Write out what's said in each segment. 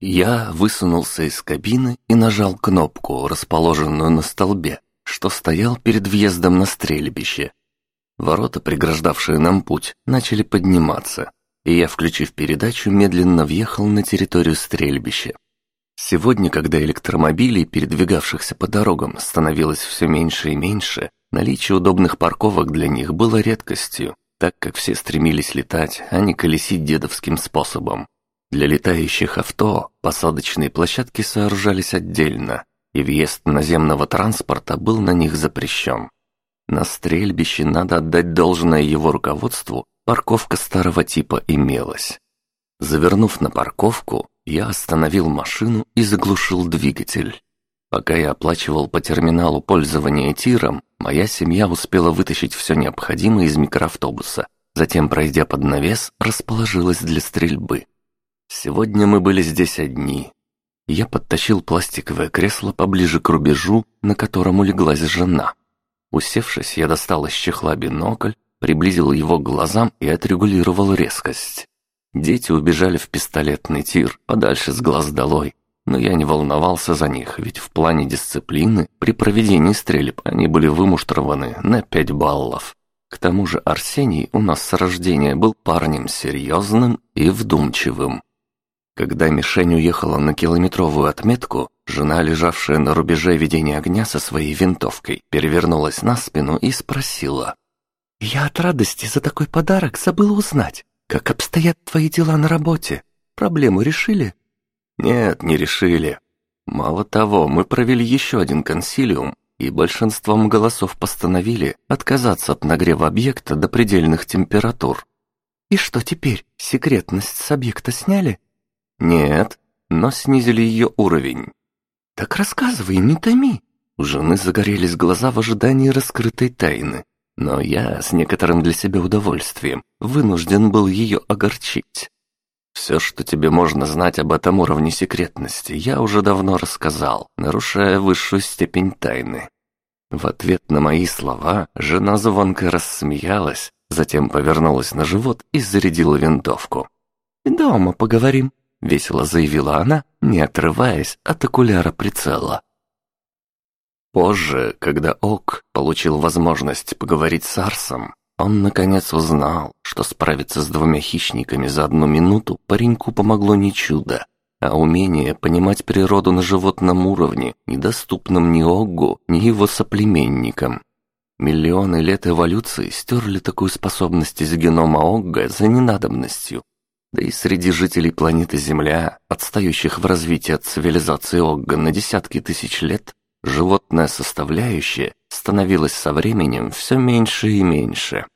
Я высунулся из кабины и нажал кнопку, расположенную на столбе, что стоял перед въездом на стрельбище. Ворота, преграждавшие нам путь, начали подниматься, и я, включив передачу, медленно въехал на территорию стрельбища. Сегодня, когда электромобилей, передвигавшихся по дорогам, становилось все меньше и меньше, наличие удобных парковок для них было редкостью, так как все стремились летать, а не колесить дедовским способом. Для летающих авто посадочные площадки сооружались отдельно, и въезд наземного транспорта был на них запрещен. На стрельбище, надо отдать должное его руководству, парковка старого типа имелась. Завернув на парковку, я остановил машину и заглушил двигатель. Пока я оплачивал по терминалу пользование тиром, моя семья успела вытащить все необходимое из микроавтобуса, затем, пройдя под навес, расположилась для стрельбы. Сегодня мы были здесь одни. Я подтащил пластиковое кресло поближе к рубежу, на котором улеглась жена. Усевшись, я достал из чехла бинокль, приблизил его к глазам и отрегулировал резкость. Дети убежали в пистолетный тир, подальше с глаз долой. Но я не волновался за них, ведь в плане дисциплины при проведении стрельб они были вымуштрованы на пять баллов. К тому же Арсений у нас с рождения был парнем серьезным и вдумчивым. Когда мишень уехала на километровую отметку, жена, лежавшая на рубеже ведения огня со своей винтовкой, перевернулась на спину и спросила. «Я от радости за такой подарок забыла узнать. Как обстоят твои дела на работе? Проблему решили?» «Нет, не решили. Мало того, мы провели еще один консилиум, и большинством голосов постановили отказаться от нагрева объекта до предельных температур». «И что теперь? Секретность с объекта сняли?» «Нет, но снизили ее уровень». «Так рассказывай, не томи». У жены загорелись глаза в ожидании раскрытой тайны. Но я, с некоторым для себя удовольствием, вынужден был ее огорчить. Все, что тебе можно знать об этом уровне секретности, я уже давно рассказал, нарушая высшую степень тайны. В ответ на мои слова жена звонко рассмеялась, затем повернулась на живот и зарядила винтовку. «Дома поговорим», — весело заявила она, не отрываясь от окуляра прицела. Позже, когда Ок получил возможность поговорить с Арсом, он наконец узнал, что справиться с двумя хищниками за одну минуту пареньку помогло не чудо, а умение понимать природу на животном уровне, недоступном ни Оггу, ни его соплеменникам. Миллионы лет эволюции стерли такую способность из генома Огга за ненадобностью. Да и среди жителей планеты Земля, отстающих в развитии от цивилизации Огга на десятки тысяч лет, животная составляющая становилась со временем все меньше и меньше.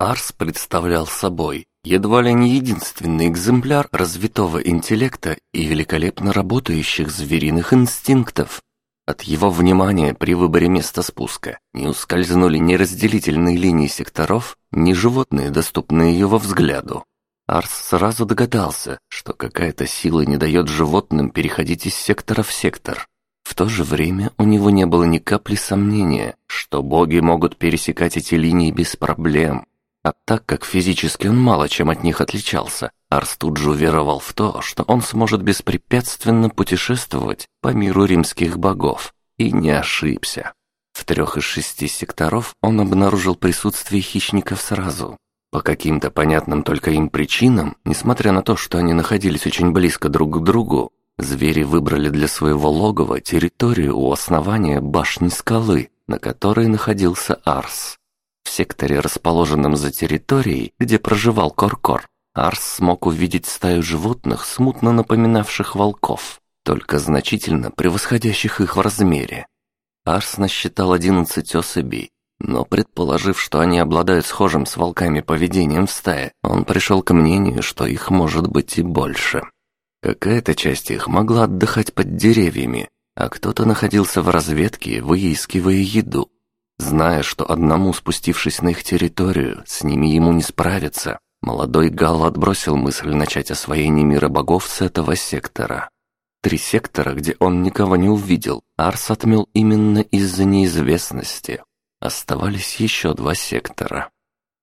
Арс представлял собой едва ли не единственный экземпляр развитого интеллекта и великолепно работающих звериных инстинктов. От его внимания при выборе места спуска не ускользнули ни разделительные линии секторов, ни животные, доступные его взгляду. Арс сразу догадался, что какая-то сила не дает животным переходить из сектора в сектор. В то же время у него не было ни капли сомнения, что боги могут пересекать эти линии без проблем. А так как физически он мало чем от них отличался, Арс тут же уверовал в то, что он сможет беспрепятственно путешествовать по миру римских богов. И не ошибся. В трех из шести секторов он обнаружил присутствие хищников сразу. По каким-то понятным только им причинам, несмотря на то, что они находились очень близко друг к другу, Звери выбрали для своего логова территорию у основания башни скалы, на которой находился Арс. В секторе, расположенном за территорией, где проживал Коркор, Арс смог увидеть стаю животных, смутно напоминавших волков, только значительно превосходящих их в размере. Арс насчитал 11 особей, но предположив, что они обладают схожим с волками поведением в стае, он пришел к мнению, что их может быть и больше. Какая-то часть их могла отдыхать под деревьями, а кто-то находился в разведке, выискивая еду. Зная, что одному спустившись на их территорию, с ними ему не справиться, молодой Гал отбросил мысль начать освоение мира богов с этого сектора. Три сектора, где он никого не увидел, Арс отмел именно из-за неизвестности. Оставались еще два сектора.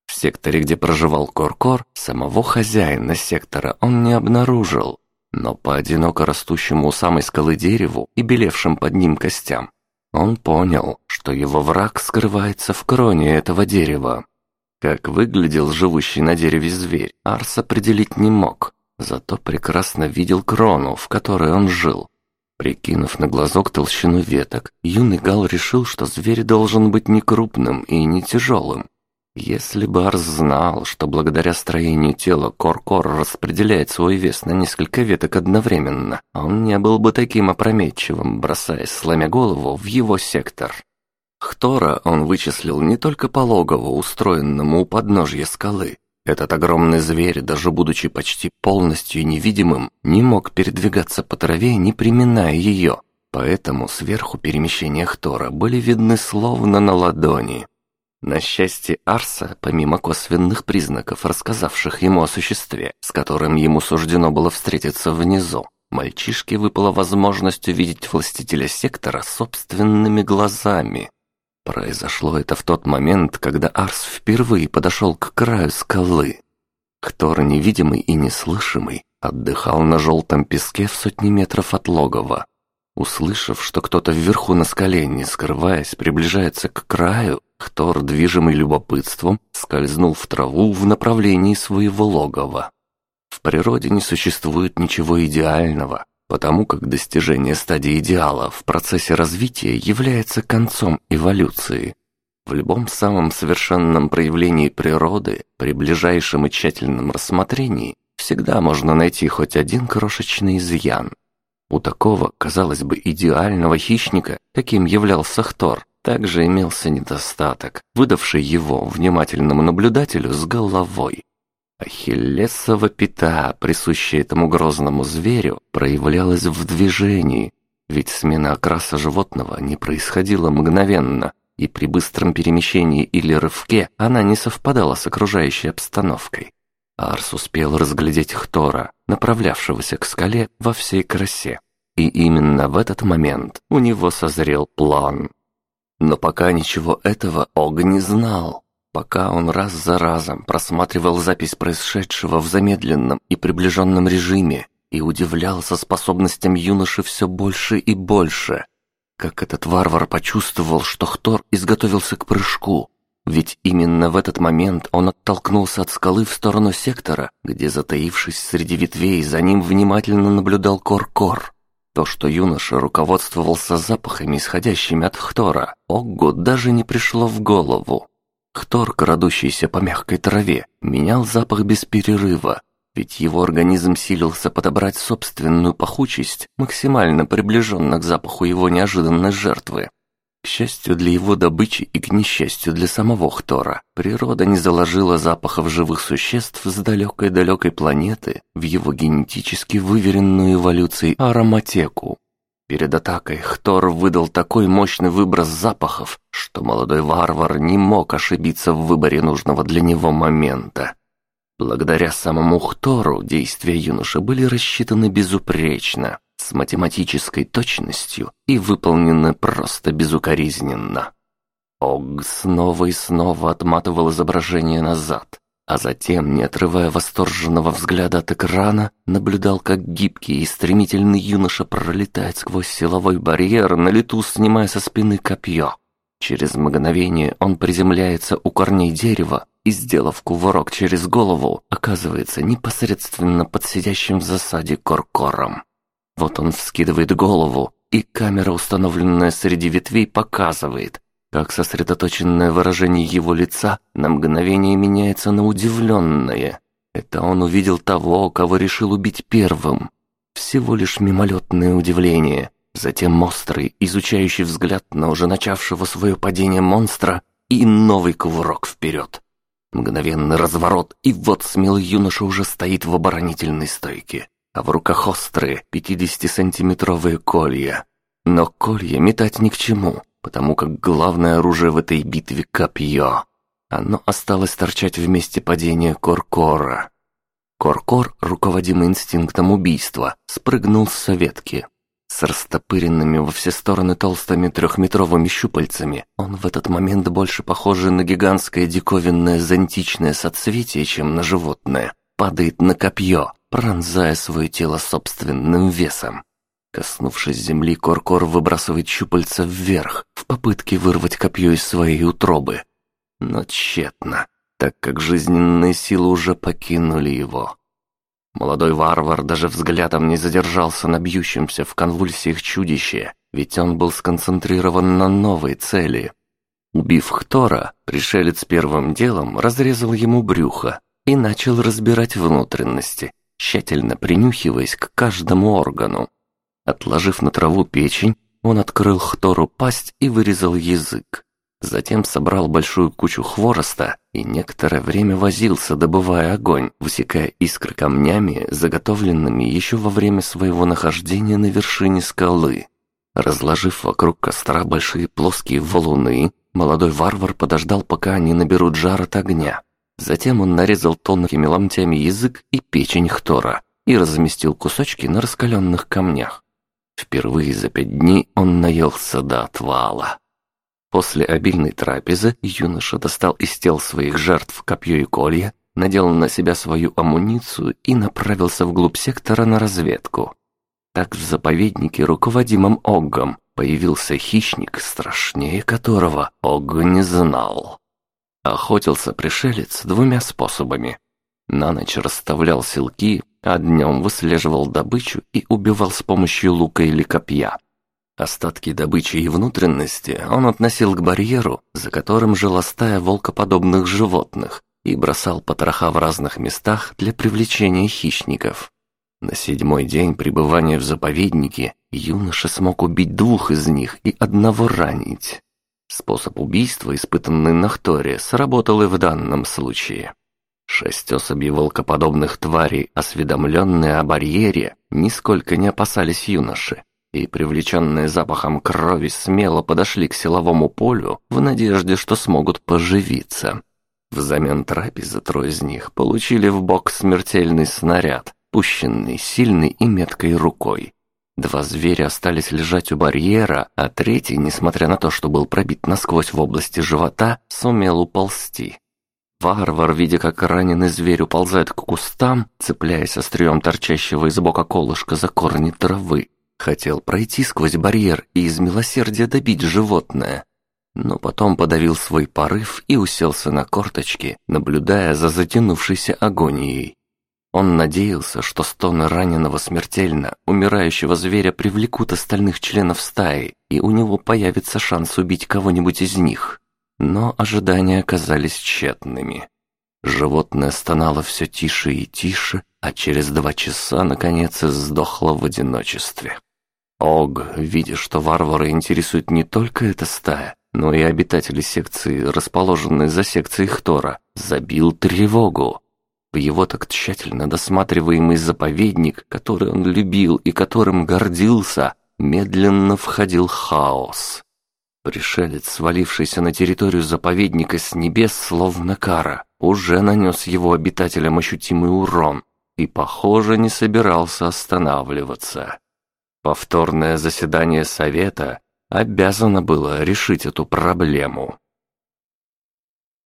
В секторе, где проживал Коркор, -кор, самого хозяина сектора он не обнаружил, но по одиноко растущему у самой скалы дереву и белевшим под ним костям он понял, что его враг скрывается в кроне этого дерева. Как выглядел живущий на дереве зверь, Арс определить не мог, зато прекрасно видел крону, в которой он жил. Прикинув на глазок толщину веток, юный Гал решил, что зверь должен быть не крупным и не тяжелым. Если бы Арс знал, что благодаря строению тела Кор-Кор распределяет свой вес на несколько веток одновременно, он не был бы таким опрометчивым, бросаясь, сломя голову, в его сектор. Хтора он вычислил не только по логову, устроенному у подножья скалы. Этот огромный зверь, даже будучи почти полностью невидимым, не мог передвигаться по траве, не приминая ее. Поэтому сверху перемещения Хтора были видны словно на ладони. На счастье Арса, помимо косвенных признаков, рассказавших ему о существе, с которым ему суждено было встретиться внизу, мальчишке выпала возможность увидеть властителя сектора собственными глазами. Произошло это в тот момент, когда Арс впервые подошел к краю скалы. Хтор, невидимый и неслышимый, отдыхал на желтом песке в сотни метров от логова. Услышав, что кто-то вверху на скале, не скрываясь, приближается к краю, Хтор, движимый любопытством, скользнул в траву в направлении своего логова. В природе не существует ничего идеального, потому как достижение стадии идеала в процессе развития является концом эволюции. В любом самом совершенном проявлении природы, при ближайшем и тщательном рассмотрении, всегда можно найти хоть один крошечный изъян. У такого, казалось бы, идеального хищника, каким являлся Хтор, также имелся недостаток, выдавший его внимательному наблюдателю с головой. Ахиллесова пята, присущая этому грозному зверю, проявлялась в движении, ведь смена окраса животного не происходила мгновенно, и при быстром перемещении или рывке она не совпадала с окружающей обстановкой. Арс успел разглядеть Хтора, направлявшегося к скале во всей красе. И именно в этот момент у него созрел план. Но пока ничего этого Ог не знал. Пока он раз за разом просматривал запись происшедшего в замедленном и приближенном режиме и удивлялся способностям юноши все больше и больше. Как этот варвар почувствовал, что Хтор изготовился к прыжку. Ведь именно в этот момент он оттолкнулся от скалы в сторону сектора, где, затаившись среди ветвей, за ним внимательно наблюдал Кор-Кор. То, что юноша руководствовался запахами, исходящими от Хтора, Оггу даже не пришло в голову. Хтор, крадущийся по мягкой траве, менял запах без перерыва, ведь его организм силился подобрать собственную пахучесть, максимально приближенно к запаху его неожиданной жертвы. К счастью для его добычи и к несчастью для самого Хтора, природа не заложила запахов живых существ с далекой-далекой планеты в его генетически выверенную эволюцией ароматеку. Перед атакой Хтор выдал такой мощный выброс запахов, что молодой варвар не мог ошибиться в выборе нужного для него момента. Благодаря самому Хтору действия юноши были рассчитаны безупречно, с математической точностью и выполнены просто безукоризненно. Ог снова и снова отматывал изображение назад, а затем, не отрывая восторженного взгляда от экрана, наблюдал, как гибкий и стремительный юноша пролетает сквозь силовой барьер, на лету снимая со спины копье. Через мгновение он приземляется у корней дерева и, сделав кувырок через голову, оказывается непосредственно под сидящим в засаде коркором. Вот он вскидывает голову, и камера, установленная среди ветвей, показывает, как сосредоточенное выражение его лица на мгновение меняется на удивленное. Это он увидел того, кого решил убить первым. Всего лишь мимолетное удивление, затем острый, изучающий взгляд на уже начавшего свое падение монстра и новый кувырок вперед. Мгновенный разворот, и вот смелый юноша уже стоит в оборонительной стойке а в руках острые 50-сантиметровые колья. Но колья метать ни к чему, потому как главное оружие в этой битве — копье. Оно осталось торчать в месте падения Коркора. Коркор, руководимый инстинктом убийства, спрыгнул с ветки. С растопыренными во все стороны толстыми трехметровыми щупальцами, он в этот момент больше похожий на гигантское диковинное зонтичное соцветие, чем на животное, падает на копье, пронзая свое тело собственным весом. Коснувшись земли, Коркор выбрасывает щупальца вверх в попытке вырвать копье из своей утробы. Но тщетно, так как жизненные силы уже покинули его. Молодой варвар даже взглядом не задержался на бьющемся в конвульсиях чудище, ведь он был сконцентрирован на новой цели. Убив Хтора, пришелец первым делом разрезал ему брюхо и начал разбирать внутренности, тщательно принюхиваясь к каждому органу. Отложив на траву печень, он открыл Хтору пасть и вырезал язык. Затем собрал большую кучу хвороста и некоторое время возился, добывая огонь, высекая искры камнями, заготовленными еще во время своего нахождения на вершине скалы. Разложив вокруг костра большие плоские валуны, молодой варвар подождал, пока они наберут жар от огня. Затем он нарезал тонкими ломтями язык и печень Хтора и разместил кусочки на раскаленных камнях. Впервые за пять дней он наелся до отвала. После обильной трапезы юноша достал из тел своих жертв копье и колья, надел на себя свою амуницию и направился вглубь сектора на разведку. Так в заповеднике, руководимом Оггом, появился хищник, страшнее которого Огг не знал. Охотился пришелец двумя способами. На ночь расставлял селки, а днем выслеживал добычу и убивал с помощью лука или копья. Остатки добычи и внутренности он относил к барьеру, за которым жила стая волкоподобных животных, и бросал потроха в разных местах для привлечения хищников. На седьмой день пребывания в заповеднике юноша смог убить двух из них и одного ранить. Способ убийства, испытанный на Хторе, сработал и в данном случае. Шесть особей волкоподобных тварей, осведомленные о барьере, нисколько не опасались юноши и, привлеченные запахом крови, смело подошли к силовому полю в надежде, что смогут поживиться. Взамен трапезы трое из них получили в бок смертельный снаряд, пущенный сильной и меткой рукой. Два зверя остались лежать у барьера, а третий, несмотря на то, что был пробит насквозь в области живота, сумел уползти. Варвар, видя, как раненый зверь уползает к кустам, цепляясь острием торчащего из бока колышка за корни травы, Хотел пройти сквозь барьер и из милосердия добить животное. Но потом подавил свой порыв и уселся на корточки, наблюдая за затянувшейся агонией. Он надеялся, что стоны раненого смертельно, умирающего зверя привлекут остальных членов стаи, и у него появится шанс убить кого-нибудь из них. Но ожидания оказались тщетными. Животное стонало все тише и тише, а через два часа, наконец, сдохло в одиночестве. Ог, видя, что варвары интересует не только эта стая, но и обитатели секции, расположенной за секцией Хтора, забил тревогу. В его так тщательно досматриваемый заповедник, который он любил и которым гордился, медленно входил хаос. Пришелец, свалившийся на территорию заповедника с небес, словно кара, уже нанес его обитателям ощутимый урон и, похоже, не собирался останавливаться. Повторное заседание совета обязано было решить эту проблему.